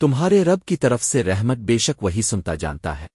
تمہارے رب کی طرف سے رحمت بے شک وہی سنتا جانتا ہے۔